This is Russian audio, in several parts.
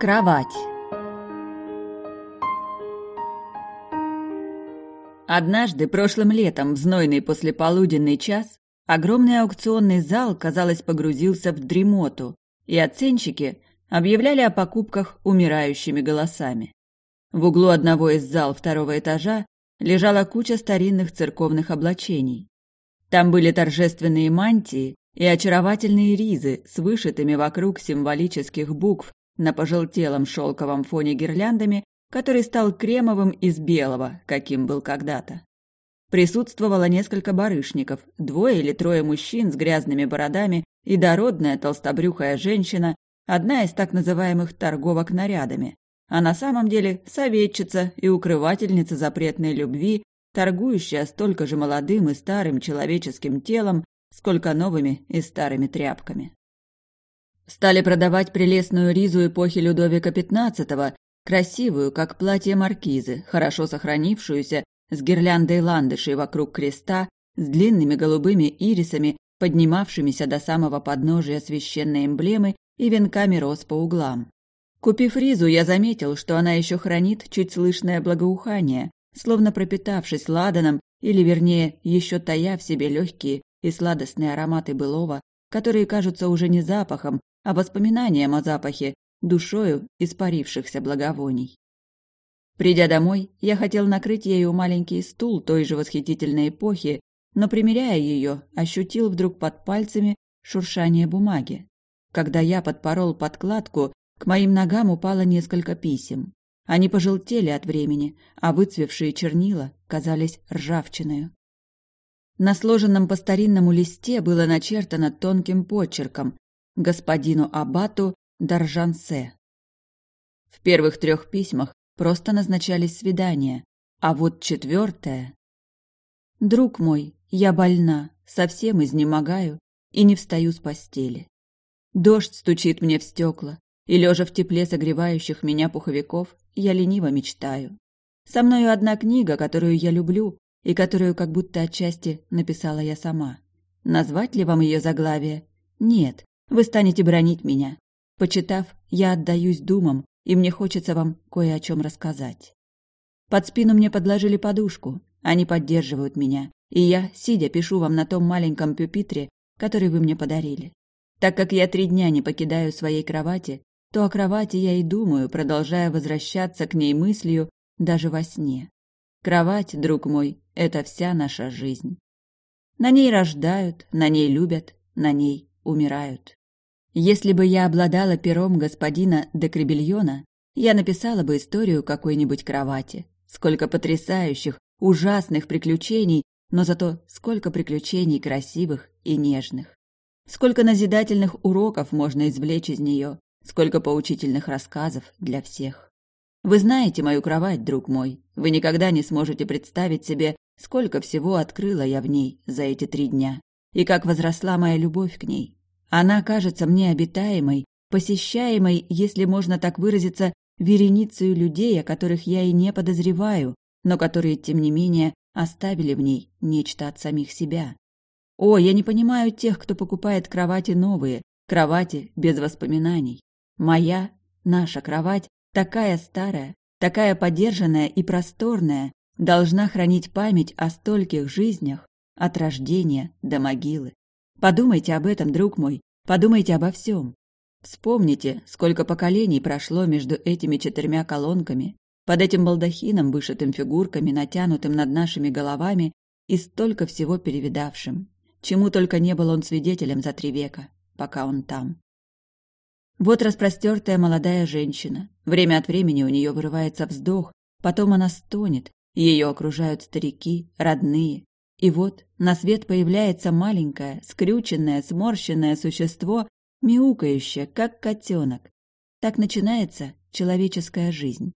Кровать. Однажды, прошлым летом, в знойный послеполуденный час, огромный аукционный зал, казалось, погрузился в дремоту, и оценщики объявляли о покупках умирающими голосами. В углу одного из зал второго этажа лежала куча старинных церковных облачений. Там были торжественные мантии и очаровательные ризы с вышитыми вокруг символических букв на пожелтелом шелковом фоне гирляндами, который стал кремовым из белого, каким был когда-то. Присутствовало несколько барышников, двое или трое мужчин с грязными бородами и дородная толстобрюхая женщина, одна из так называемых торговок нарядами, а на самом деле советчица и укрывательница запретной любви, торгующая столько же молодым и старым человеческим телом, сколько новыми и старыми тряпками. Стали продавать прелестную ризу эпохи Людовика XV, красивую, как платье маркизы, хорошо сохранившуюся, с гирляндой ландышей вокруг креста, с длинными голубыми ирисами, поднимавшимися до самого подножия священной эмблемы и венками роз по углам. Купив ризу, я заметил, что она еще хранит чуть слышное благоухание, словно пропитавшись ладаном, или, вернее, еще тая в себе легкие и сладостные ароматы былого, которые кажутся уже не запахом, а воспоминанием о запахе, душою испарившихся благовоний. Придя домой, я хотел накрыть ею маленький стул той же восхитительной эпохи, но, примеряя ее, ощутил вдруг под пальцами шуршание бумаги. Когда я подпорол подкладку, к моим ногам упало несколько писем. Они пожелтели от времени, а выцвевшие чернила казались ржавчиною. На сложенном по старинному листе было начертано тонким почерком господину Абату Даржансе. В первых трех письмах просто назначались свидания, а вот четвертое... «Друг мой, я больна, совсем изнемогаю и не встаю с постели. Дождь стучит мне в стекла, и, лежа в тепле согревающих меня пуховиков, я лениво мечтаю. Со мною одна книга, которую я люблю, и которую как будто отчасти написала я сама. Назвать ли вам ее заглавие? Нет, вы станете бронить меня. Почитав, я отдаюсь думам, и мне хочется вам кое о чем рассказать. Под спину мне подложили подушку, они поддерживают меня, и я, сидя, пишу вам на том маленьком пюпитре, который вы мне подарили. Так как я три дня не покидаю своей кровати, то о кровати я и думаю, продолжая возвращаться к ней мыслью даже во сне. Кровать, друг мой, — это вся наша жизнь. На ней рождают, на ней любят, на ней умирают. Если бы я обладала пером господина де Кребельона, я написала бы историю какой-нибудь кровати. Сколько потрясающих, ужасных приключений, но зато сколько приключений красивых и нежных. Сколько назидательных уроков можно извлечь из нее, сколько поучительных рассказов для всех. Вы знаете мою кровать, друг мой. Вы никогда не сможете представить себе, сколько всего открыла я в ней за эти три дня, и как возросла моя любовь к ней, она кажется мне обитаемой, посещаемой, если можно так выразиться, вереницей людей, о которых я и не подозреваю, но которые, тем не менее, оставили в ней нечто от самих себя. О, я не понимаю тех, кто покупает кровати новые, кровати без воспоминаний. Моя, наша кровать, такая старая, такая подержанная и просторная, должна хранить память о стольких жизнях от рождения до могилы. Подумайте об этом, друг мой, подумайте обо всем. Вспомните, сколько поколений прошло между этими четырьмя колонками, под этим балдахином, вышитым фигурками, натянутым над нашими головами, и столько всего перевидавшим, чему только не был он свидетелем за три века, пока он там. Вот распростертая молодая женщина. Время от времени у нее вырывается вздох, потом она стонет, ее окружают старики, родные, и вот на свет появляется маленькое, скрюченное, сморщенное существо, мяукающее, как котенок. Так начинается человеческая жизнь.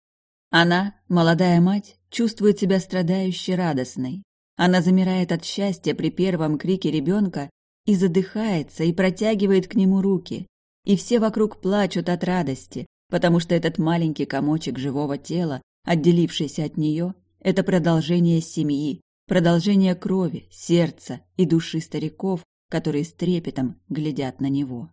Она, молодая мать, чувствует себя страдающей радостной. Она замирает от счастья при первом крике ребенка и задыхается, и протягивает к нему руки. И все вокруг плачут от радости, потому что этот маленький комочек живого тела, отделившийся от нее, это продолжение семьи, продолжение крови, сердца и души стариков, которые с трепетом глядят на него.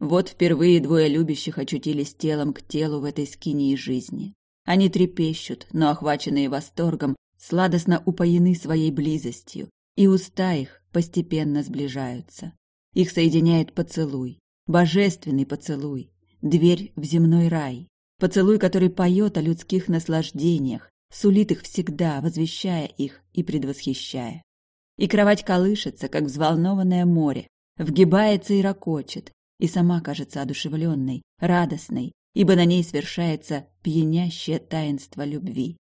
Вот впервые двое любящих очутились телом к телу в этой скинии жизни. Они трепещут, но охваченные восторгом, сладостно упоены своей близостью, и уста их постепенно сближаются. Их соединяет поцелуй, божественный поцелуй, дверь в земной рай, поцелуй, который поет о людских наслаждениях, сулит их всегда, возвещая их и предвосхищая. И кровать колышется, как взволнованное море, вгибается и ракочет, и сама кажется одушевленной, радостной, ибо на ней свершается пьянящее таинство любви.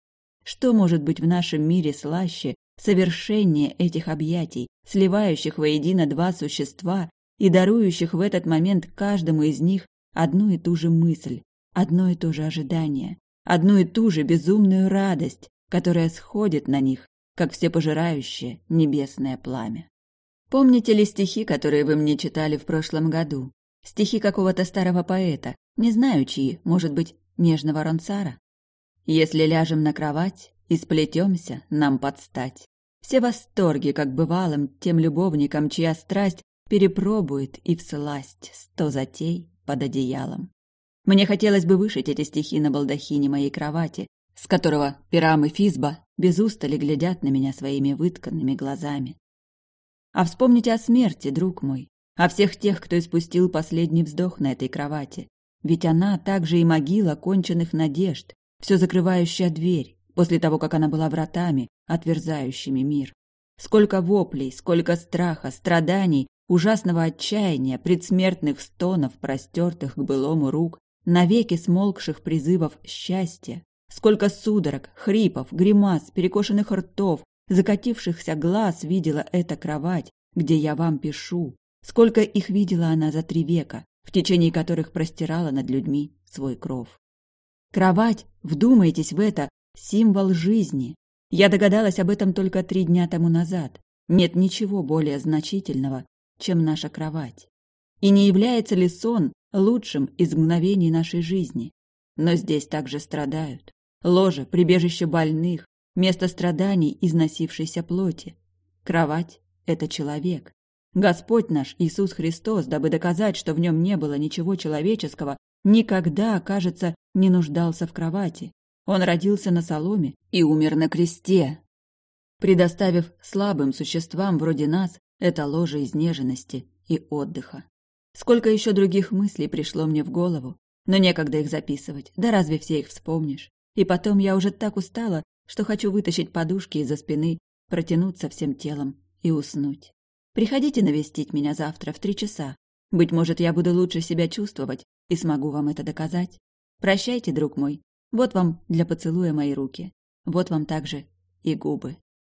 Что может быть в нашем мире слаще, совершеннее этих объятий, сливающих воедино два существа и дарующих в этот момент каждому из них одну и ту же мысль, одно и то же ожидание, одну и ту же безумную радость, которая сходит на них, как всепожирающее небесное пламя. Помните ли стихи, которые вы мне читали в прошлом году? Стихи какого-то старого поэта, не знаю чьи, может быть, нежного Ронсара? Если ляжем на кровать и сплетемся, нам подстать. Все восторги, как бывалым, тем любовникам, чья страсть перепробует и всласть сто затей под одеялом. Мне хотелось бы вышить эти стихи на балдахине моей кровати, с которого Пирам и Физба без устали глядят на меня своими вытканными глазами. А вспомните о смерти, друг мой, о всех тех, кто испустил последний вздох на этой кровати. Ведь она также и могила конченных надежд, все закрывающая дверь, после того, как она была вратами, отверзающими мир. Сколько воплей, сколько страха, страданий, ужасного отчаяния, предсмертных стонов, простертых к былому рук, навеки смолкших призывов счастья, сколько судорог, хрипов, гримас, перекошенных ртов, закатившихся глаз видела эта кровать, где я вам пишу, сколько их видела она за три века, в течение которых простирала над людьми свой кров. Кровать, вдумайтесь в это, символ жизни. Я догадалась об этом только три дня тому назад. Нет ничего более значительного, чем наша кровать. И не является ли сон лучшим из мгновений нашей жизни? Но здесь также страдают. Ложе, прибежище больных, место страданий износившейся плоти. Кровать — это человек. Господь наш Иисус Христос, дабы доказать, что в нем не было ничего человеческого, никогда, кажется, не нуждался в кровати. Он родился на соломе и умер на кресте, предоставив слабым существам вроде нас это ложе изнеженности и отдыха. Сколько еще других мыслей пришло мне в голову, но некогда их записывать, да разве все их вспомнишь? И потом я уже так устала, что хочу вытащить подушки из-за спины, протянуться всем телом и уснуть. Приходите навестить меня завтра в три часа. Быть может, я буду лучше себя чувствовать и смогу вам это доказать. Прощайте, друг мой. Вот вам для поцелуя мои руки. Вот вам также и губы.